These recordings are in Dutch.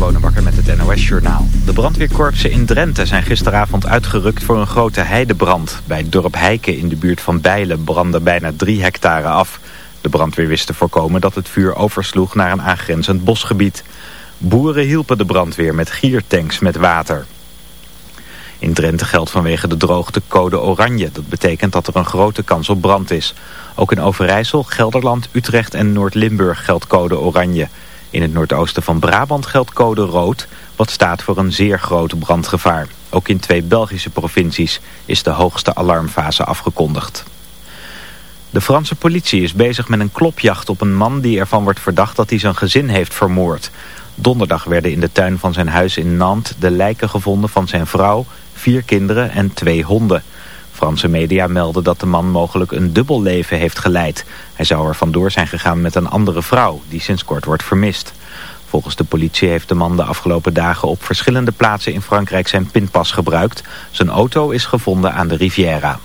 Bonenbakker met het NOS Journaal. De brandweerkorpsen in Drenthe zijn gisteravond uitgerukt voor een grote heidebrand. Bij het dorp Heiken in de buurt van Bijlen brandde bijna drie hectare af. De brandweer wist te voorkomen dat het vuur oversloeg naar een aangrenzend bosgebied. Boeren hielpen de brandweer met giertanks met water. In Drenthe geldt vanwege de droogte code oranje. Dat betekent dat er een grote kans op brand is. Ook in Overijssel, Gelderland, Utrecht en Noord-Limburg geldt code oranje. In het noordoosten van Brabant geldt code rood, wat staat voor een zeer groot brandgevaar. Ook in twee Belgische provincies is de hoogste alarmfase afgekondigd. De Franse politie is bezig met een klopjacht op een man die ervan wordt verdacht dat hij zijn gezin heeft vermoord. Donderdag werden in de tuin van zijn huis in Nantes de lijken gevonden van zijn vrouw, vier kinderen en twee honden. Franse media melden dat de man mogelijk een dubbel leven heeft geleid. Hij zou er vandoor zijn gegaan met een andere vrouw, die sinds kort wordt vermist. Volgens de politie heeft de man de afgelopen dagen op verschillende plaatsen in Frankrijk zijn pinpas gebruikt. Zijn auto is gevonden aan de Riviera.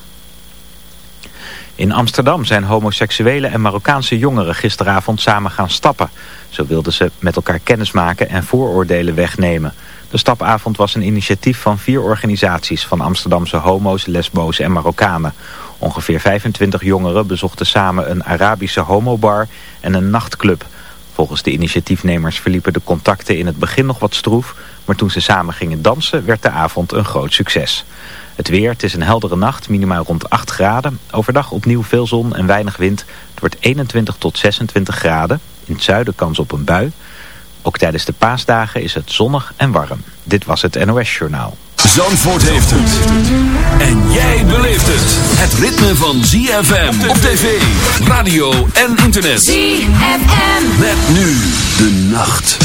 In Amsterdam zijn homoseksuele en Marokkaanse jongeren gisteravond samen gaan stappen. Zo wilden ze met elkaar kennismaken en vooroordelen wegnemen. De stapavond was een initiatief van vier organisaties van Amsterdamse homo's, lesbo's en Marokkanen. Ongeveer 25 jongeren bezochten samen een Arabische homobar en een nachtclub. Volgens de initiatiefnemers verliepen de contacten in het begin nog wat stroef, maar toen ze samen gingen dansen werd de avond een groot succes. Het weer, het is een heldere nacht, minimaal rond 8 graden. Overdag opnieuw veel zon en weinig wind. Het wordt 21 tot 26 graden. In het zuiden kans op een bui. Ook tijdens de paasdagen is het zonnig en warm. Dit was het NOS Journaal. Zandvoort heeft het. En jij beleeft het. Het ritme van ZFM op tv, radio en internet. ZFM. Met nu de nacht.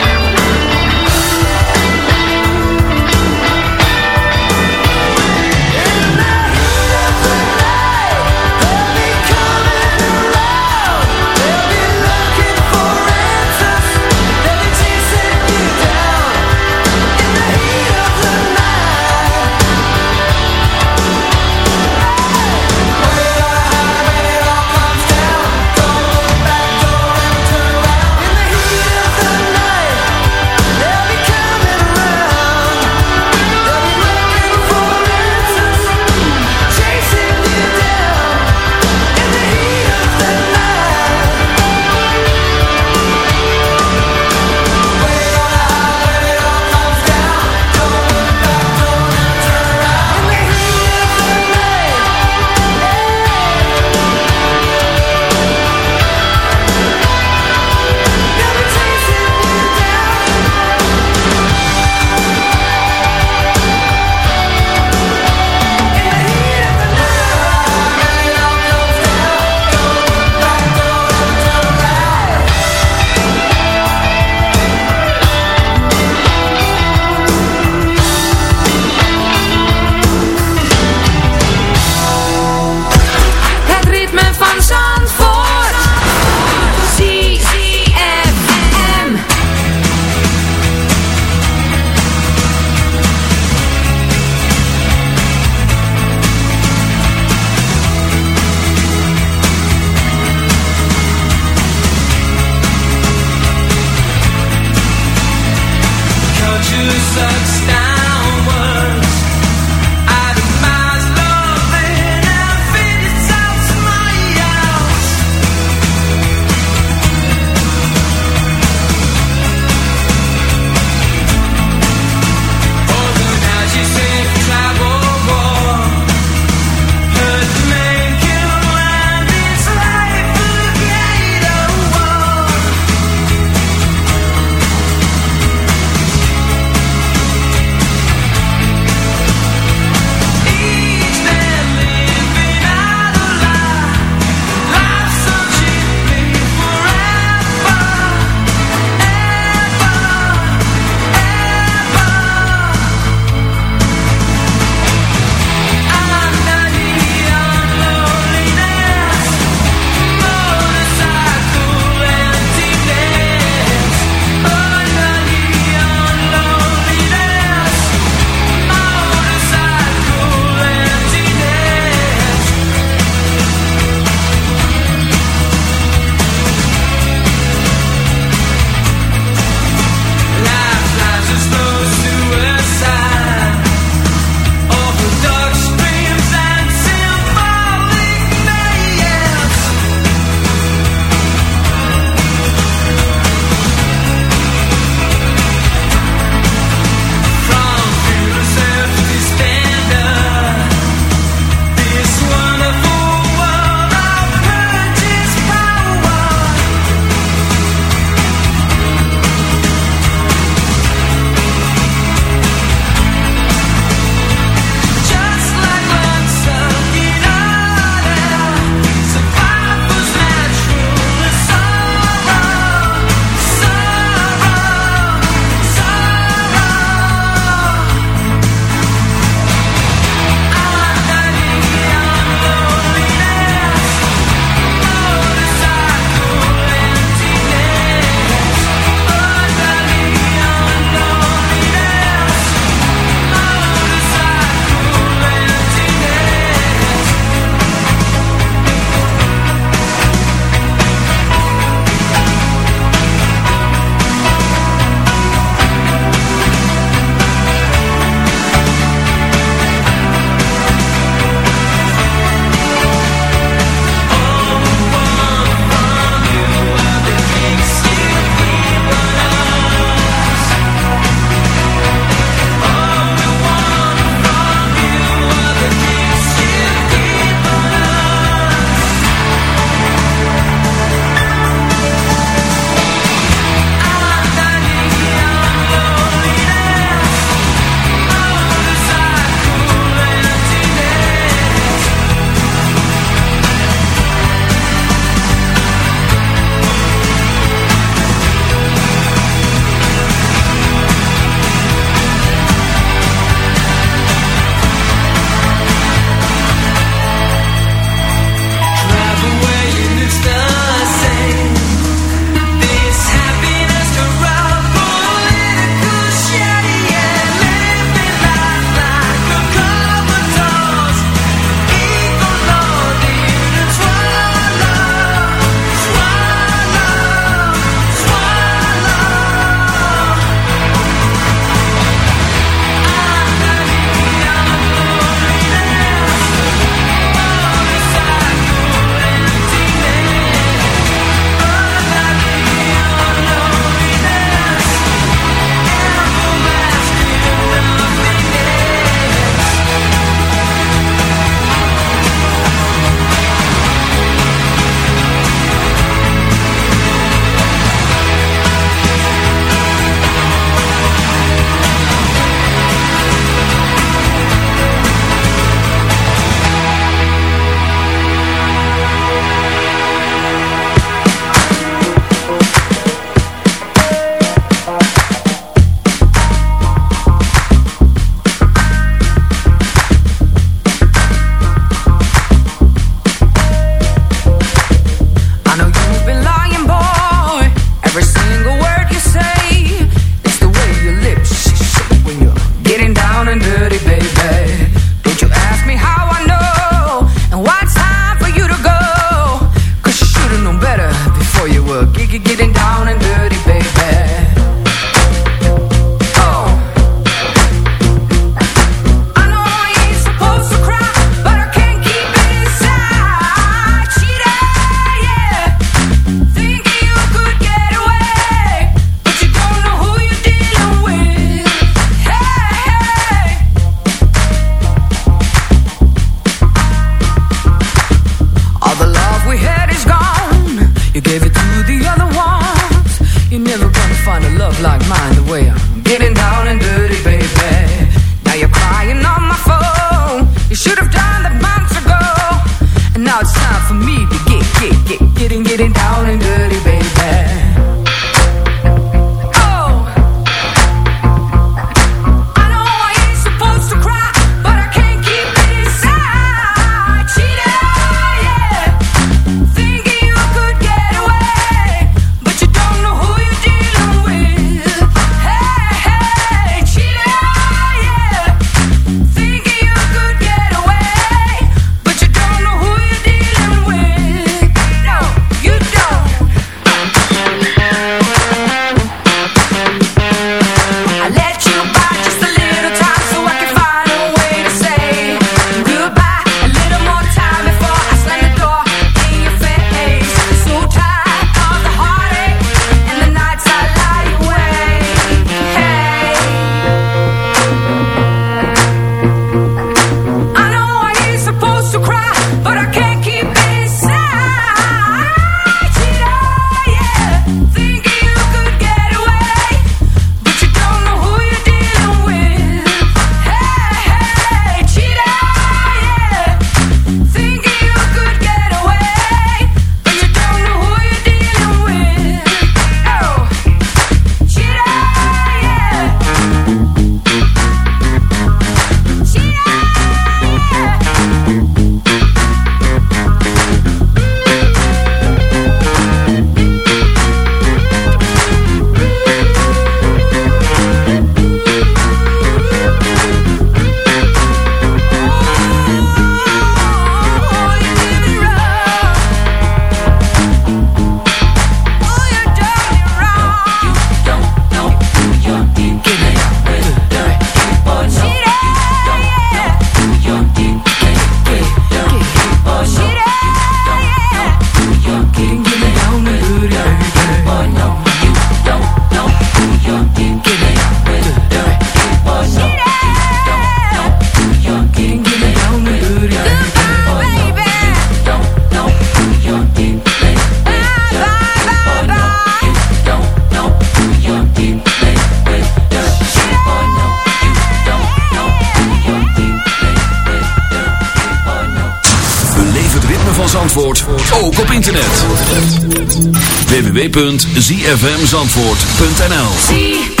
www.zfmzandvoort.nl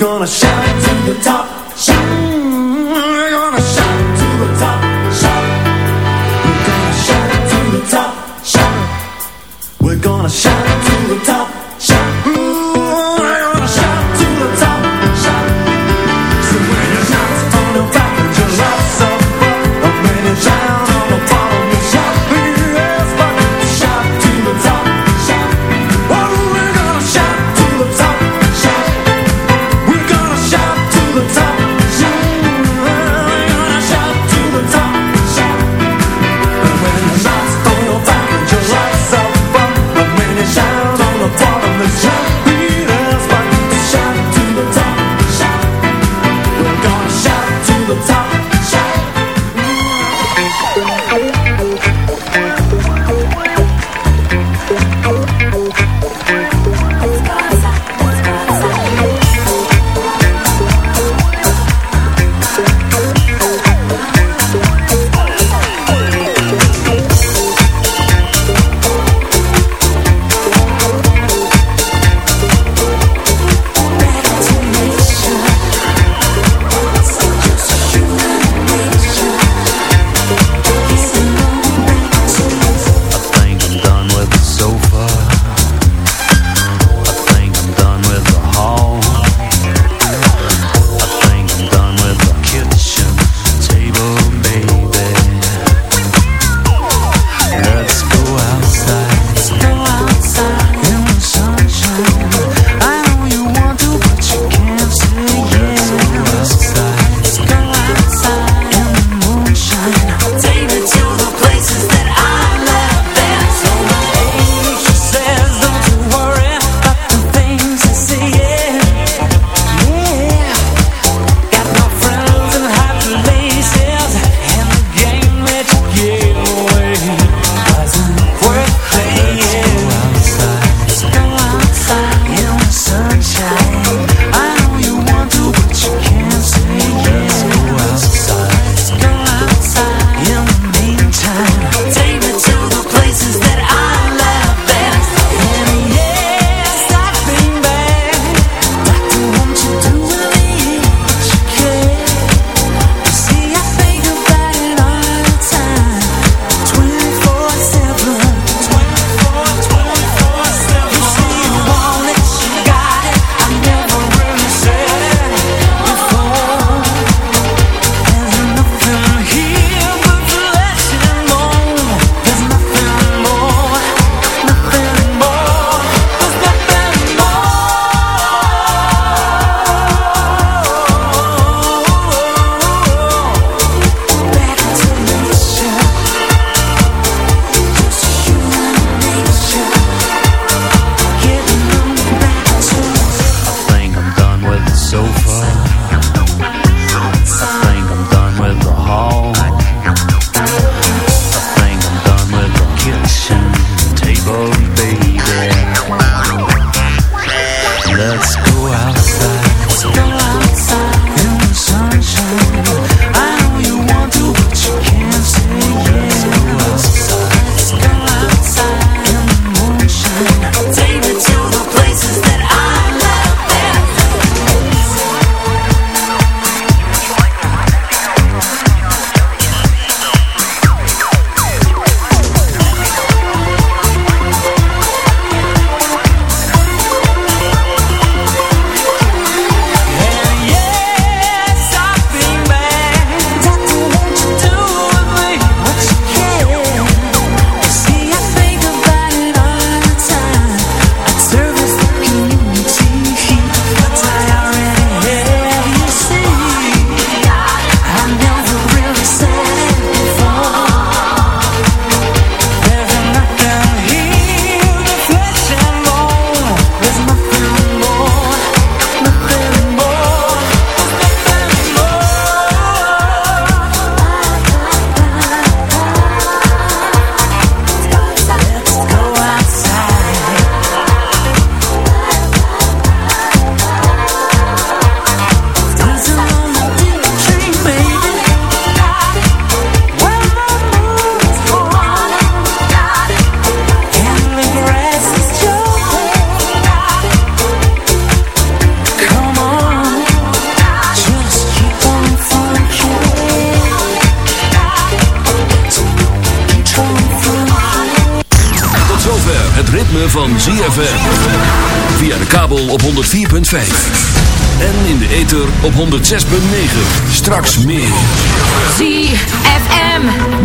gonna shout to the top.